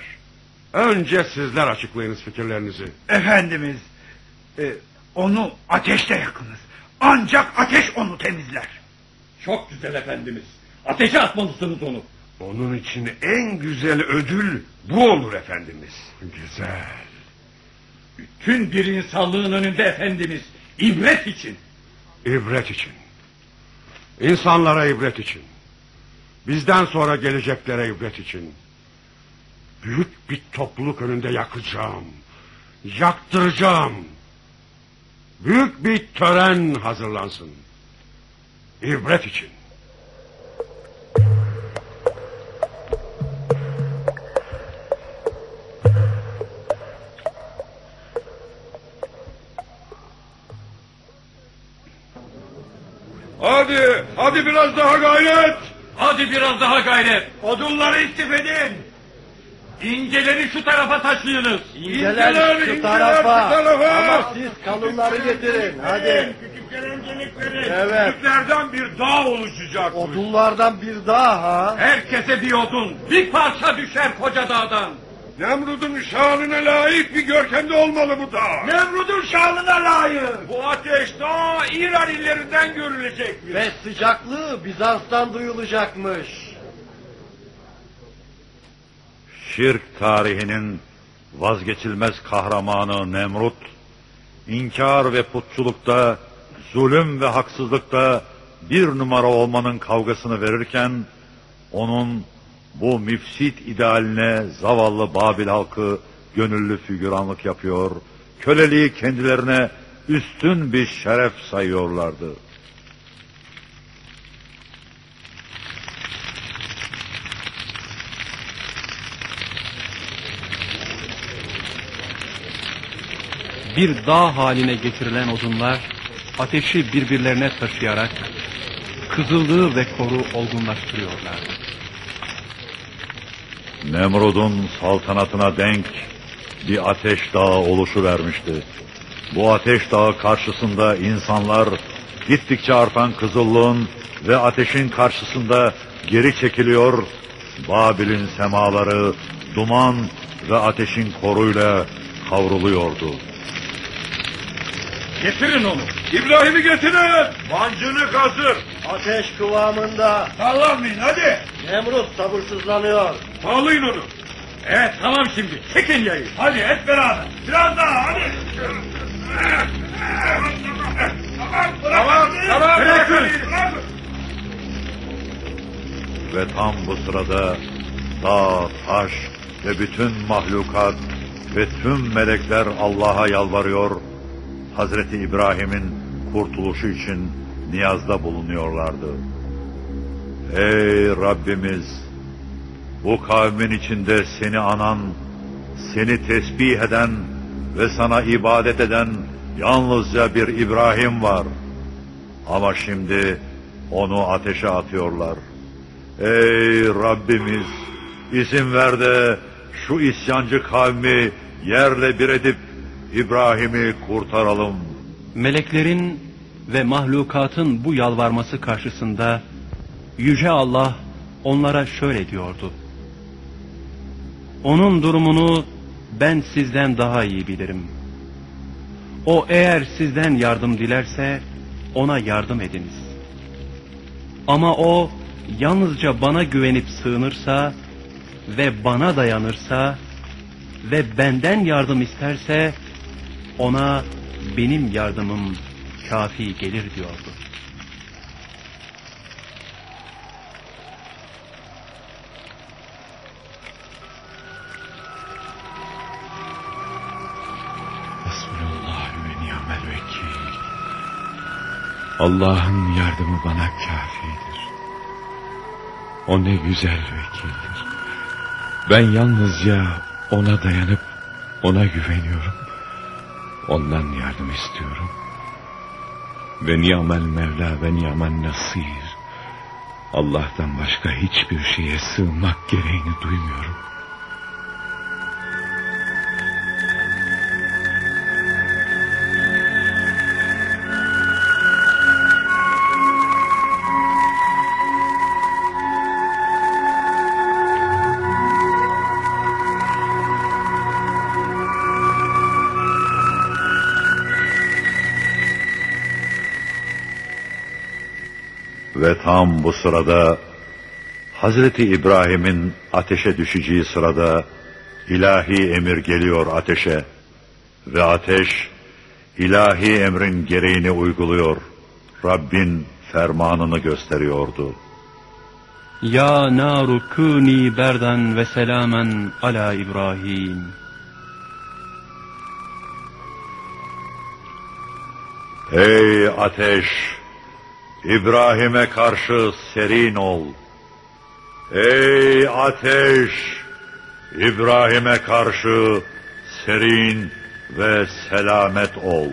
önce sizler açıklayınız fikirlerinizi. Efendimiz, e, onu ateşte yakınız. Ancak ateş onu temizler. Çok güzel efendimiz. Ateşe atmalısınız onu. Onun için en güzel ödül bu olur efendimiz. Güzel. Bütün bir insanlığın önünde efendimiz. ibret için. İbret için. İnsanlara ibret için. Bizden sonra geleceklere ibret için. Büyük bir topluluk önünde yakacağım. Yaktıracağım. Büyük bir tören hazırlansın. İbret için. Hadi, hadi biraz daha gayret. Hadi biraz daha gayret. Odunları istif edin. İnceleri şu tarafa taşıyınız. İnceler şu tarafa. Ama siz kalınları getirin. Hadi. Küçüklerin incelikleri. Evet. Küçüklerden bir dağ oluşacak. Odunlardan bir daha ha. Herkese bir odun. Bir parça düşer koca dağdan. Nemrud'un şanına layık bir görkemde olmalı bu dağ. Nemrud'un şanına layık. Bu ateş ta İran illerinden görülecek. Ve sıcaklığı Bizans'tan duyulacakmış. Şirk tarihinin vazgeçilmez kahramanı Nemrut, inkar ve putçulukta, zulüm ve haksızlıkta bir numara olmanın kavgasını verirken, onun bu müfsit idealine zavallı Babil halkı gönüllü figüranlık yapıyor, köleliği kendilerine üstün bir şeref sayıyorlardı. Bir dağ haline getirilen odunlar ateşi birbirlerine taşıyarak kızıllığı ve koru olgunlaştırıyorlar. Nemrud'un saltanatına denk bir ateş dağı oluşu vermişti. Bu ateş dağı karşısında insanlar gittikçe artan kızıllığın ve ateşin karşısında geri çekiliyor, Babil'in semaları duman ve ateşin koruyla kavruluyordu. Getirin onu. İbrahim'i getirin. Mancınık hazır. Ateş kıvamında. Sallanmayın hadi. Nemrut sabırsızlanıyor. Bağlayın onu. Evet tamam şimdi. Çekin yayı. Hadi hep beraber. Biraz daha hadi. Tamam, tamam. Bırakın. Ve tam bu sırada dağ, taş ve bütün mahlukat ve tüm melekler Allah'a yalvarıyor, Hazreti İbrahim'in kurtuluşu için niyazda bulunuyorlardı. Ey Rabbimiz! Bu kavmin içinde seni anan, seni tesbih eden ve sana ibadet eden yalnızca bir İbrahim var. Ama şimdi onu ateşe atıyorlar. Ey Rabbimiz! izin ver de şu isyancı kavmi yerle bir edip İbrahim'i kurtaralım. Meleklerin ve mahlukatın bu yalvarması karşısında Yüce Allah onlara şöyle diyordu. Onun durumunu ben sizden daha iyi bilirim. O eğer sizden yardım dilerse ona yardım ediniz. Ama o yalnızca bana güvenip sığınırsa ve bana dayanırsa ve benden yardım isterse ona benim yardımım kafi gelir diyordu. Allah'ın yardımı bana kafidir. O ne güzel vekildir. Ben yalnızca ona dayanıp ona güveniyorum. Ondan yardım istiyorum. Ve ni'mel mevla ve ni'mel nasir. Allah'tan başka hiçbir şeye sığınmak gereğini duymuyorum. Tam bu sırada Hazreti İbrahim'in ateşe düşeceği sırada ilahi emir geliyor ateşe ve ateş ilahi emrin gereğini uyguluyor. Rabbin fermanını gösteriyordu. Ya naru kuni berdan ve selamen ala İbrahim. Ey ateş! İbrahim'e karşı serin ol. Ey ateş! İbrahim'e karşı serin ve selamet ol.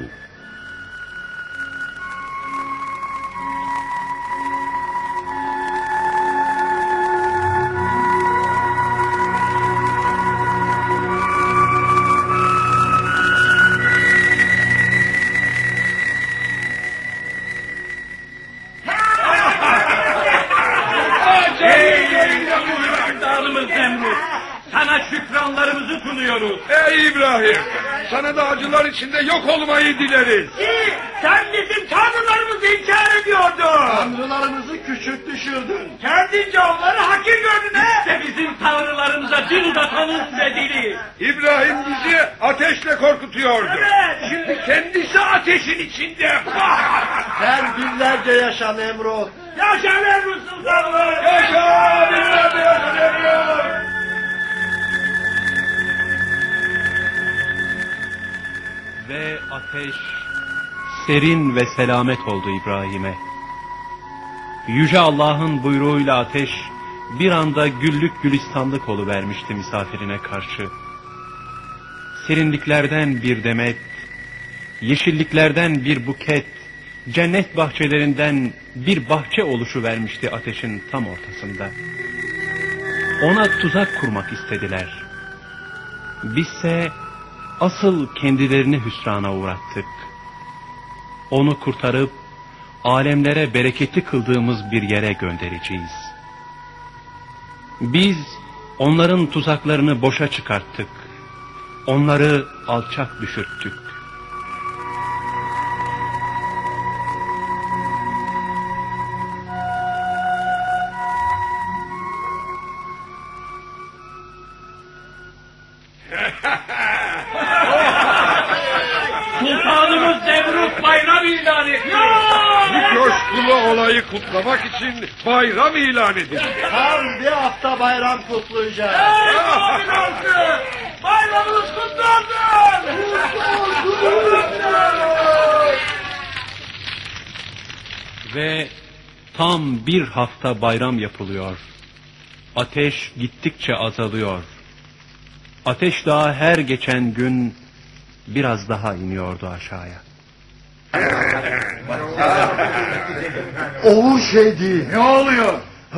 İçinde yok olmayı dileriz. Sen bizim tanrılarımızı inkar ediyordun. Tanrılarımızı küçük düşürdün. Kendince onları hakir gördün he. İşte bizim tanrılarımıza dil uzatanız ve dili. İbrahim bizi ateşle korkutuyordu. Evet. Şimdi kendisi ateşin içinde. Sen binlerce. Yaşa Nemrut serin ve selamet oldu İbrahim'e. Yüce Allah'ın buyruğuyla ateş bir anda güllük gülistanlık vermişti misafirine karşı. Serinliklerden bir demet, yeşilliklerden bir buket, cennet bahçelerinden bir bahçe oluşu vermişti ateşin tam ortasında. Ona tuzak kurmak istediler. Bizse asıl kendilerini hüsrana uğrattık. Onu kurtarıp alemlere bereketli kıldığımız bir yere göndereceğiz. Biz onların tuzaklarını boşa çıkarttık. Onları alçak düşürttük. Sultanımız Nemrut bayram ilan etti. Bu coşkulu olayı kutlamak için bayram ilan edildi. Tam bir hafta bayram kutlayacağız. Bayramın olsun. Bayramınız kutlu olsun. Ve tam bir hafta bayram yapılıyor. Ateş gittikçe azalıyor. Ateş daha her geçen gün biraz daha iniyordu aşağıya. O şey değil. Ne oluyor?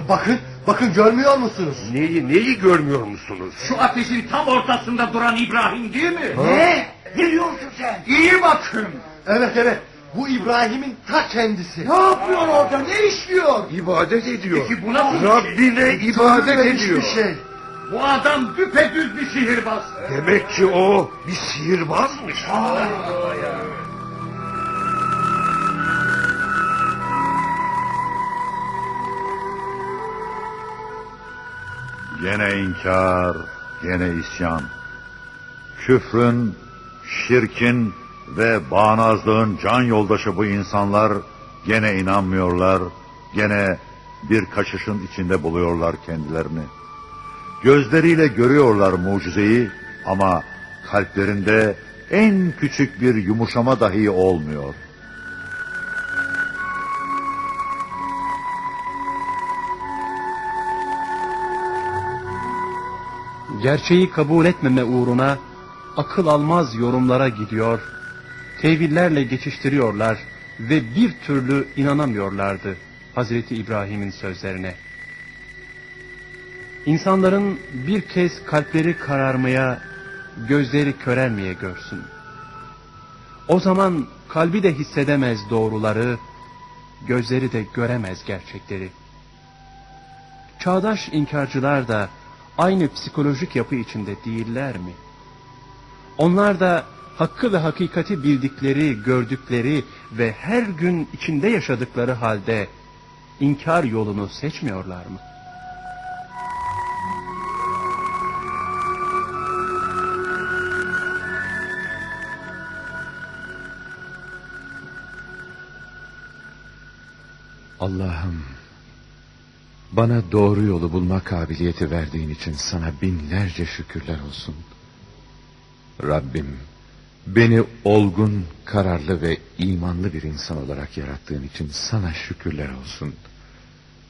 Bakın, bakın görmüyor musunuz? Neyi, neyi görmüyor musunuz? Şu ateşin tam ortasında duran İbrahim değil mi? Ne? Ne diyorsun sen? İyi bakın. Evet evet. Bu İbrahim'in ta kendisi. Ne yapıyor orada? Ne işliyor? İbadet ediyor. Peki bu nasıl bir şey? Rabbine ibadet Görülmemiş ediyor. şey. Bu adam düpedüz bir sihirbaz. Demek ki o bir sihirbazmış. Gene inkar, gene isyan. Küfrün, şirkin ve bağnazlığın can yoldaşı bu insanlar gene inanmıyorlar, gene bir kaçışın içinde buluyorlar kendilerini. Gözleriyle görüyorlar mucizeyi ama kalplerinde en küçük bir yumuşama dahi olmuyor. Gerçeği kabul etmeme uğruna akıl almaz yorumlara gidiyor, tevillerle geçiştiriyorlar ve bir türlü inanamıyorlardı Hazreti İbrahim'in sözlerine. İnsanların bir kez kalpleri kararmaya, gözleri körelmeye görsün. O zaman kalbi de hissedemez doğruları, gözleri de göremez gerçekleri. Çağdaş inkarcılar da aynı psikolojik yapı içinde değiller mi? Onlar da hakkı ve hakikati bildikleri, gördükleri ve her gün içinde yaşadıkları halde inkar yolunu seçmiyorlar mı? Allah'ım bana doğru yolu bulma kabiliyeti verdiğin için sana binlerce şükürler olsun. Rabbim beni olgun, kararlı ve imanlı bir insan olarak yarattığın için sana şükürler olsun.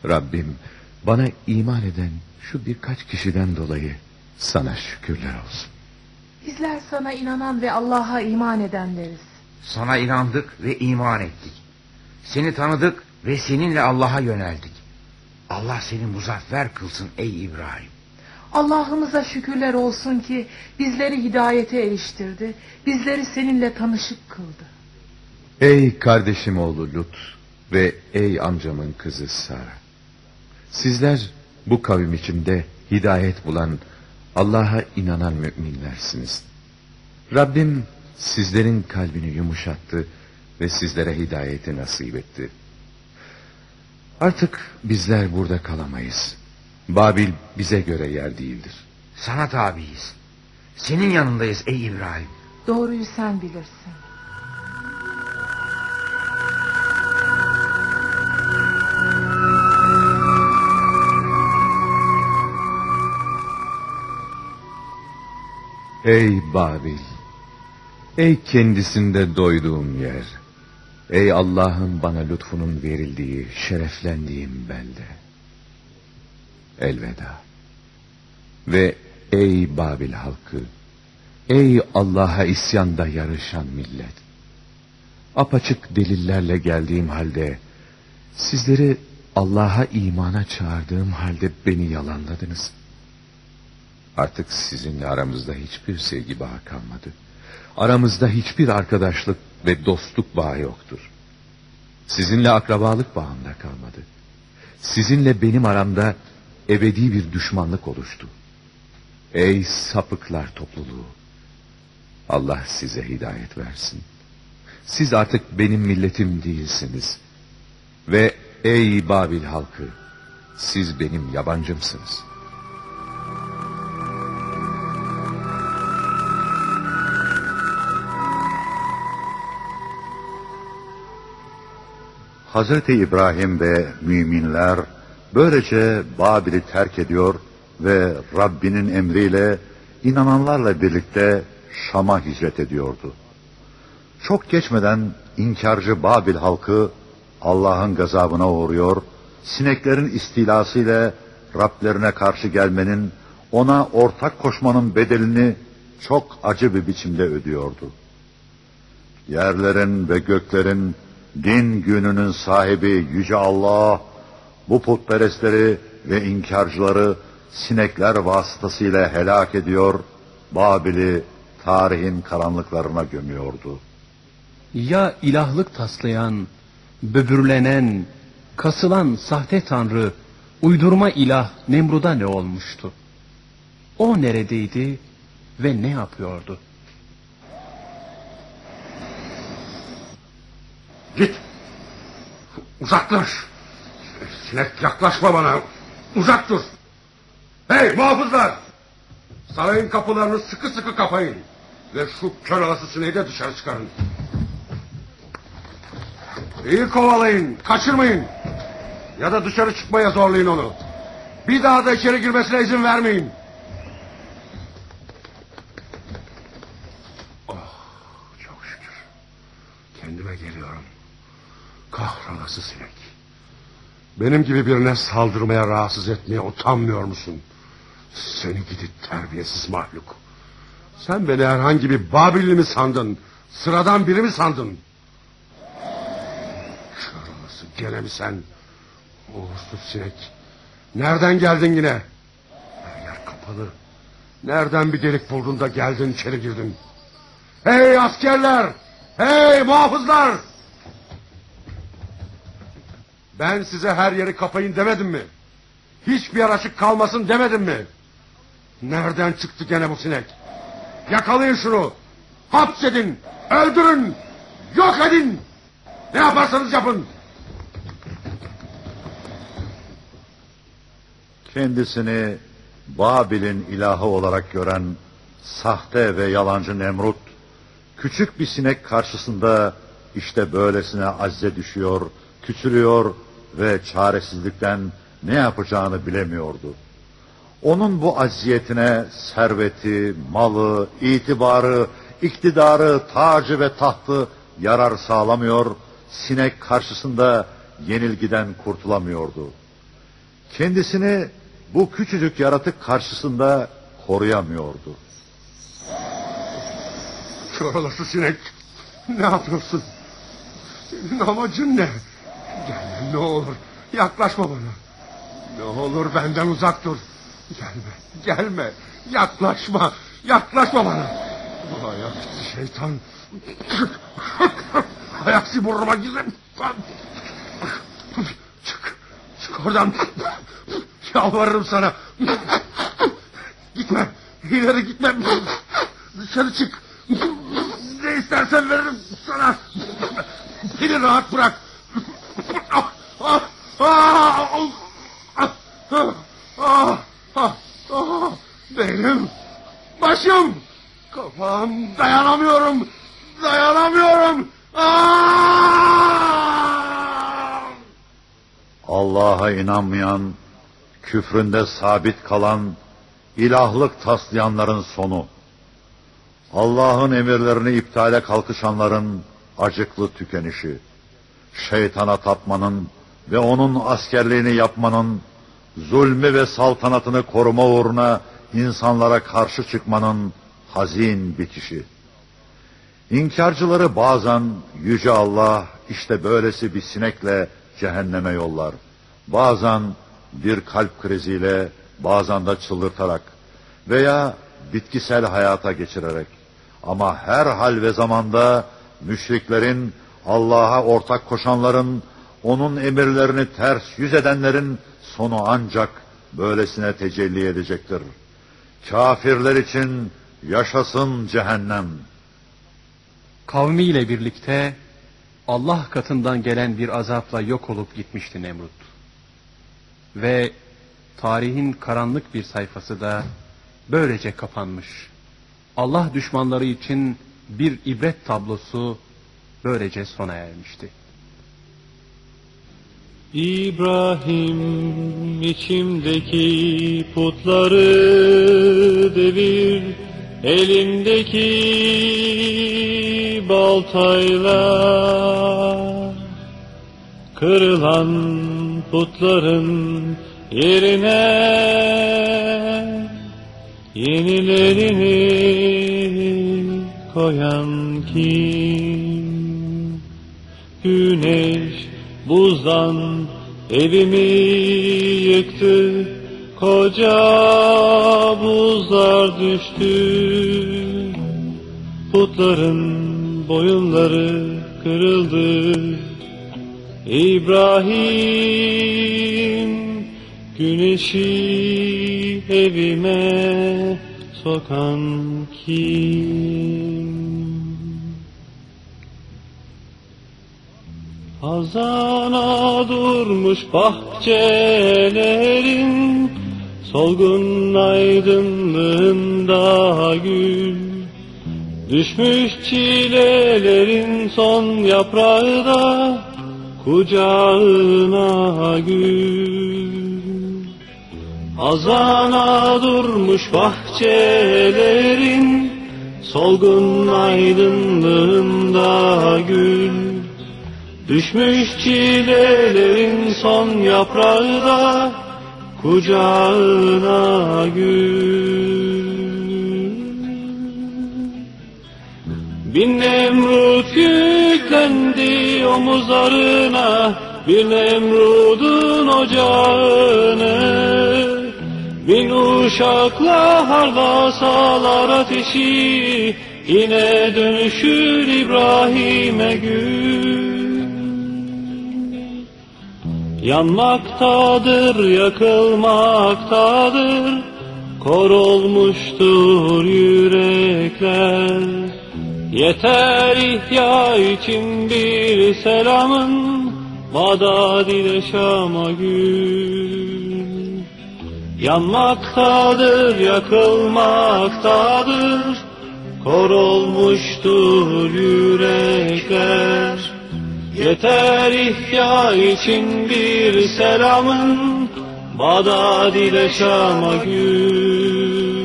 Rabbim bana iman eden şu birkaç kişiden dolayı sana şükürler olsun. Bizler sana inanan ve Allah'a iman edenleriz. Sana inandık ve iman ettik. Seni tanıdık ve seninle Allah'a yöneldik. Allah seni muzaffer kılsın ey İbrahim. Allah'ımıza şükürler olsun ki bizleri hidayete eriştirdi. Bizleri seninle tanışık kıldı. Ey kardeşim oğlu Lut ve ey amcamın kızı Sara. Sizler bu kavim içinde hidayet bulan Allah'a inanan müminlersiniz. Rabbim sizlerin kalbini yumuşattı ve sizlere hidayeti nasip etti. Artık bizler burada kalamayız. Babil bize göre yer değildir. Sana tabiiz. Senin yanındayız ey İbrahim. Doğruyu sen bilirsin. Ey Babil! Ey kendisinde doyduğum yer! Ey Allah'ın bana lütfunun verildiği, şereflendiğim belde! Elveda! Ve ey Babil halkı! Ey Allah'a isyanda yarışan millet! Apaçık delillerle geldiğim halde, sizleri Allah'a imana çağırdığım halde beni yalanladınız. Artık sizinle aramızda hiçbir sevgi bağı kalmadı. Aramızda hiçbir arkadaşlık ve dostluk bağı yoktur. Sizinle akrabalık bağında kalmadı. Sizinle benim aramda ebedi bir düşmanlık oluştu. Ey sapıklar topluluğu! Allah size hidayet versin. Siz artık benim milletim değilsiniz. Ve ey Babil halkı! Siz benim yabancımsınız. Hazreti İbrahim ve müminler böylece Babil'i terk ediyor ve Rabbinin emriyle inananlarla birlikte Şam'a hicret ediyordu. Çok geçmeden inkarcı Babil halkı Allah'ın gazabına uğruyor, sineklerin istilasıyla Rablerine karşı gelmenin, ona ortak koşmanın bedelini çok acı bir biçimde ödüyordu. Yerlerin ve göklerin din gününün sahibi Yüce Allah, bu putperestleri ve inkarcıları sinekler vasıtasıyla helak ediyor, Babil'i tarihin karanlıklarına gömüyordu. Ya ilahlık taslayan, böbürlenen, kasılan sahte tanrı, uydurma ilah Nemrud'a ne olmuştu? O neredeydi ve ne yapıyordu? Git. Uzaklaş. Sinek yaklaşma bana. Uzak dur. Hey muhafızlar. Sarayın kapılarını sıkı sıkı kapayın. Ve şu kör alası sineği de dışarı çıkarın. İyi kovalayın. Kaçırmayın. Ya da dışarı çıkmaya zorlayın onu. Bir daha da içeri girmesine izin vermeyin. Oh, çok şükür. Kendime geliyorum. Kahrolası sinek. Benim gibi birine saldırmaya rahatsız etmeye utanmıyor musun? Seni gidi terbiyesiz mahluk. Sen beni herhangi bir Babilli mi sandın? Sıradan biri mi sandın? Kör olası gene mi sen? Uğursuz sinek. Nereden geldin yine? Her yer kapalı. Nereden bir delik buldun da geldin içeri girdin? Hey askerler! Hey muhafızlar! Ben size her yeri kapayın demedim mi? Hiçbir yer açık kalmasın demedim mi? Nereden çıktı gene bu sinek? Yakalayın şunu. Hapsedin. Öldürün. Yok edin. Ne yaparsanız yapın. Kendisini Babil'in ilahı olarak gören sahte ve yalancı Nemrut, küçük bir sinek karşısında işte böylesine azze düşüyor, küçülüyor ve çaresizlikten ne yapacağını bilemiyordu. Onun bu aziyetine serveti, malı, itibarı, iktidarı, tacı ve tahtı yarar sağlamıyor, sinek karşısında yenilgiden kurtulamıyordu. Kendisini bu küçücük yaratık karşısında koruyamıyordu. Kör olası sinek. Ne yapıyorsun? Senin amacın ne? Gelme ne olur. Yaklaşma bana. Ne olur benden uzak dur. Gelme, gelme. Yaklaşma, yaklaşma bana. Bu ayakçı şeytan. Ayaksi burnuma girdim. Çık, çık oradan. Yalvarırım sana. Gitme, ileri gitme. Dışarı çık. Ne istersen veririm sana. Beni rahat bırak. Benim başım. Kafam dayanamıyorum. Dayanamıyorum. Ah! Allah'a inanmayan, küfründe sabit kalan, ilahlık taslayanların sonu. Allah'ın emirlerini iptale kalkışanların acıklı tükenişi. Şeytana tapmanın ve onun askerliğini yapmanın, zulmü ve saltanatını koruma uğruna insanlara karşı çıkmanın hazin bitişi. İnkarcıları bazen Yüce Allah işte böylesi bir sinekle cehenneme yollar. Bazen bir kalp kriziyle, bazen de çıldırtarak veya bitkisel hayata geçirerek. Ama her hal ve zamanda müşriklerin, Allah'a ortak koşanların, onun emirlerini ters yüz edenlerin sonu ancak böylesine tecelli edecektir. Kafirler için yaşasın cehennem. Kavmiyle birlikte Allah katından gelen bir azapla yok olup gitmişti Nemrut. Ve tarihin karanlık bir sayfası da böylece kapanmış. Allah düşmanları için bir ibret tablosu böylece sona ermişti. İbrahim içimdeki putları devir elimdeki baltayla kırılan putların yerine yenilerini koyan kim? Güneş buzdan evimi yıktı, koca buzlar düştü. putların boyunları kırıldı. İbrahim güneşi evime sokan kim? Hazana durmuş bahçelerin Solgun aydınlığında gül. Düşmüş çilelerin son yaprağı da Kucağına gül. Azana durmuş bahçelerin Solgun aydınlığında gül Düşmüş çilelerin son yaprağı da kucağına gül. Bir Nemrut yüklendi omuzlarına, bir Nemrud'un ocağını. Bin uşakla harlasalar ateşi, yine dönüşür İbrahim'e gül. Yanmaktadır, yakılmaktadır, kor olmuştur yürekler. Yeter ihya için bir selamın, Bağdat ile Şam'a gül. Yanmaktadır, yakılmaktadır, kor olmuştur yürekler. Yeter ihya için bir selamın Bağdat ile Şam'a gül.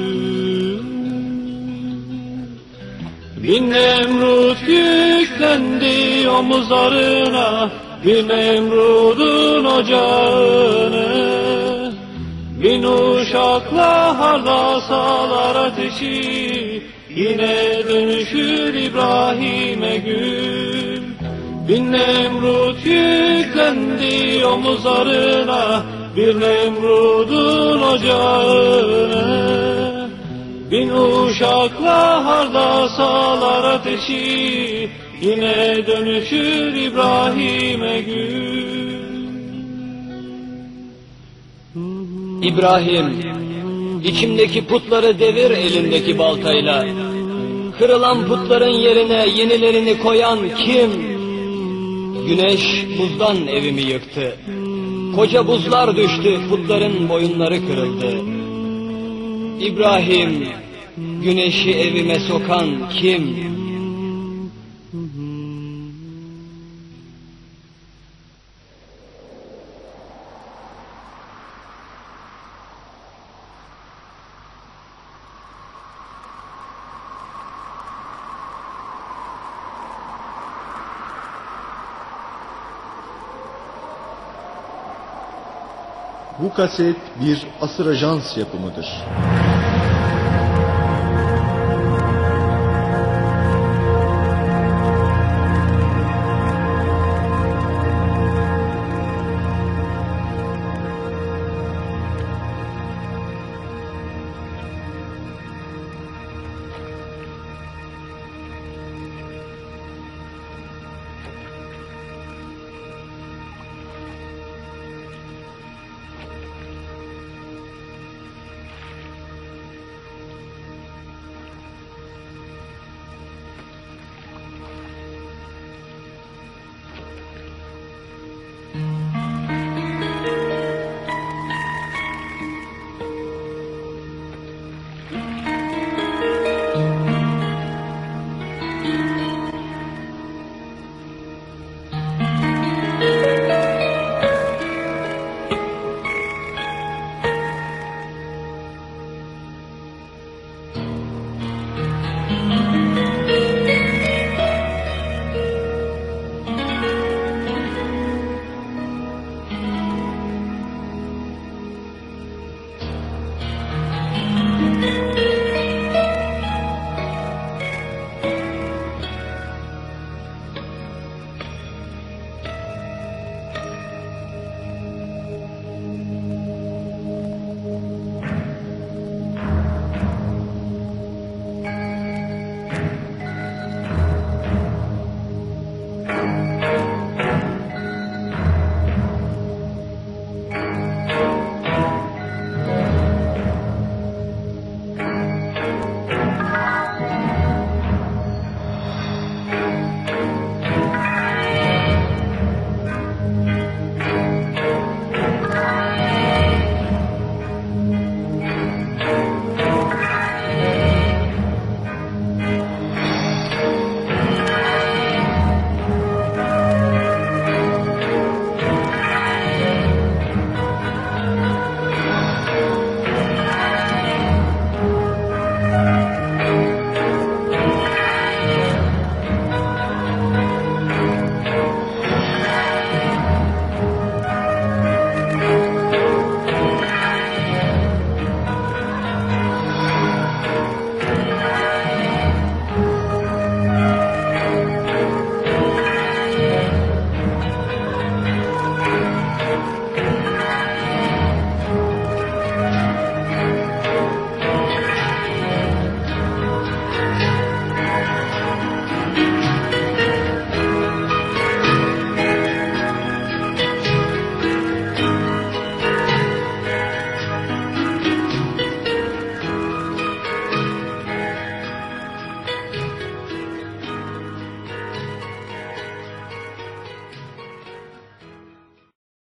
Bin Nemrut yüklendi omuzlarına Bir Nemrud'un ocağını Bin uşakla harlasalar ateşi Yine dönüşür İbrahim'e gül Bin Nemrut yüklendi omuzlarına Bir Nemrud'un ocağını Bin uşakla hardasalar ateşi Yine dönüşür İbrahim'e gül İbrahim, içimdeki putları devir elindeki baltayla. Kırılan putların yerine yenilerini koyan kim? Güneş buzdan evimi yıktı. Koca buzlar düştü, putların boyunları kırıldı. İbrahim, güneşi evime sokan kim? Kaset bir asır ajans yapımıdır.